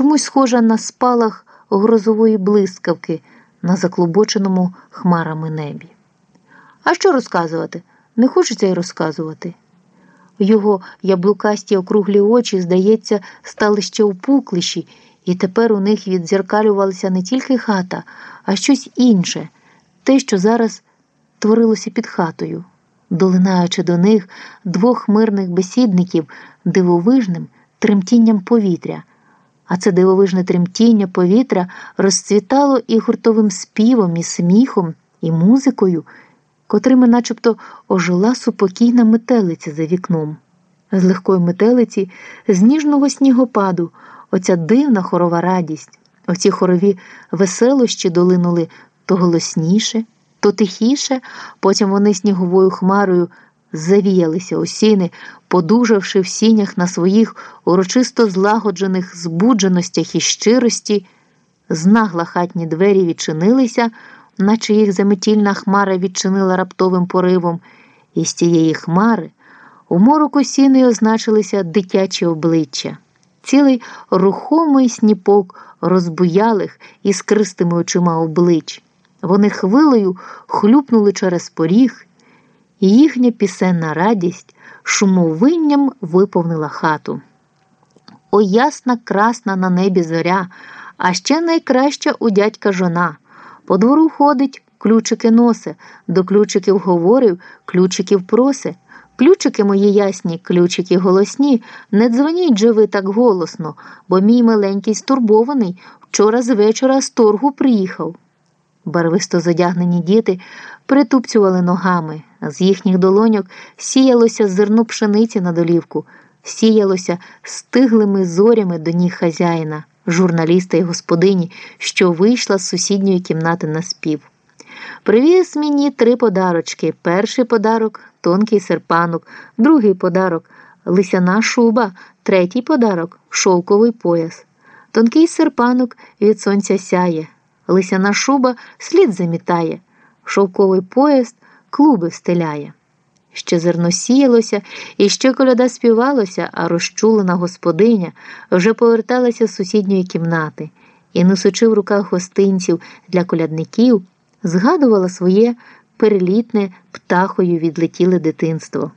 чомусь схожа на спалах грозової блискавки на заклобоченому хмарами небі. А що розказувати? Не хочеться й розказувати. Його яблукасті округлі очі, здається, стали ще опукліші, і тепер у них відзеркалювалася не тільки хата, а щось інше, те, що зараз творилося під хатою, долинаючи до них двох мирних бесідників дивовижним тремтінням повітря. А це дивовижне тремтіння повітря розцвітало і гуртовим співом, і сміхом, і музикою, котрими начебто ожила супокійна метелиця за вікном. З легкої метелиці, з ніжного снігопаду, оця дивна хорова радість, оці хорові веселощі долинули то голосніше, то тихіше, потім вони сніговою хмарою завіялися у сіни, подужавши в сінях на своїх урочисто злагоджених збудженостях і щирості, знагла хатні двері відчинилися, наче їх заметільна хмара відчинила раптовим поривом, і з тієї хмари у мороку сіни означилися дитячі обличчя. Цілий рухомий сніпок розбуялих і скристими очима облич. Вони хвилею хлюпнули через поріг, їхня пісенна радість шумовинням виповнила хату. О, ясна, красна на небі зоря, а ще найкраща у дядька жона. По двору ходить, ключики носе, до ключиків говорив, ключиків просе. Ключики мої ясні, ключики голосні, не дзвоніть же ви так голосно, бо мій миленький стурбований вчора з вечора з торгу приїхав. Барвисто задягнені діти притупцювали ногами, з їхніх долоньок сіялося зерно пшениці на долівку, сіялося стиглими зорями до ніг хазяїна, журналіста і господині, що вийшла з сусідньої кімнати на спів. Привіз мені три подарочки. Перший подарок тонкий серпанок, другий подарок лисяна шуба, третій подарок шовковий пояс. Тонкий серпанок від сонця сяє, лисяна шуба слід замітає, шовковий пояс клуби встеляє. Ще зерно сіялося, і ще коляда співалося, а розчулена господиня вже поверталася з сусідньої кімнати і, несучи в руках гостинців для колядників, згадувала своє перелітне птахою відлетіле дитинство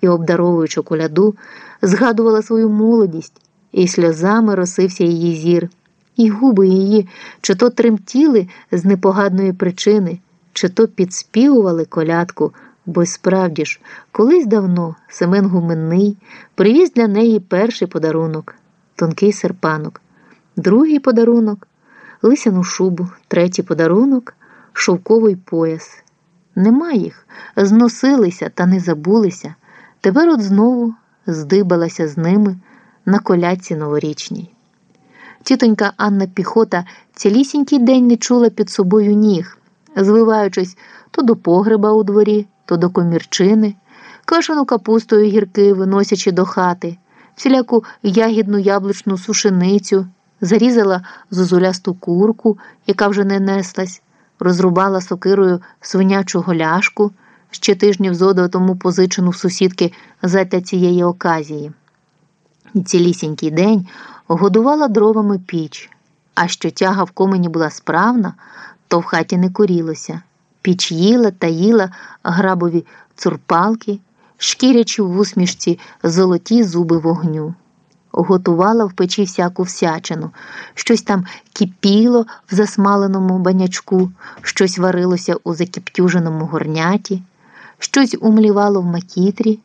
і, обдаровуючи коляду, згадувала свою молодість, і сльозами росився її зір, і губи її чи то тремтіли з непогадної причини, чи то підспівували колядку. Бо справді ж, колись давно Семен Гуменний привіз для неї перший подарунок тонкий серпанок, другий подарунок лисяну шубу, третій подарунок шовковий пояс. Нема їх, зносилися та не забулися. Тепер от знову здибалася з ними на коляці новорічній. Тітонька Анна Піхота цілісінький день не чула під собою ніг, звиваючись то до погреба у дворі, то до комірчини, кашану капустою гірки виносячи до хати, всіляку ягідну яблучну сушеницю, зарізала зозулясту курку, яка вже не неслась розрубала сокирою свинячу голяшку, ще тижнів зоду тому позичену в сусідки задля цієї оказії. І цілісінький день годувала дровами піч, а що тяга в комені була справна, то в хаті не курілося. Піч їла та їла грабові цурпалки, шкірячи в усмішці золоті зуби вогню готувала в печі всяку всячину, щось там кипіло в засмаленому банячку, щось варилося у закіптюженому горняті, щось умлівало в макітрі,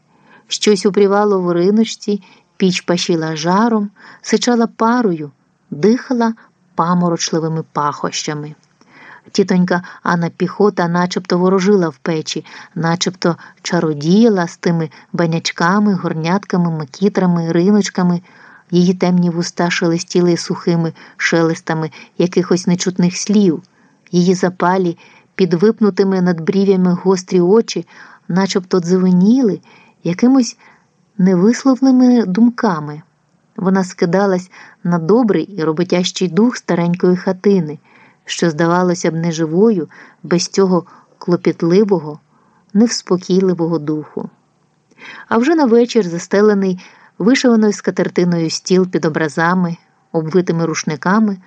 щось упрівало в риночці, піч пашіла жаром, сичала парою, дихала паморочливими пахощами. Тітонька Анна Піхота начебто ворожила в печі, начебто чародіяла з тими банячками, горнятками, макітрами, риночками. Її темні вуста шелестіли сухими шелестами якихось нечутних слів, її запалі, під випнутими над брів'ями гострі очі, начебто дзвеніли якимось невисловними думками. Вона скидалась на добрий і роботящий дух старенької хатини, що, здавалося б, неживою, без цього клопітливого, невспокійливого духу. А вже на вечір, застелений вишиваною скатертиною стіл під образами, обвитими рушниками,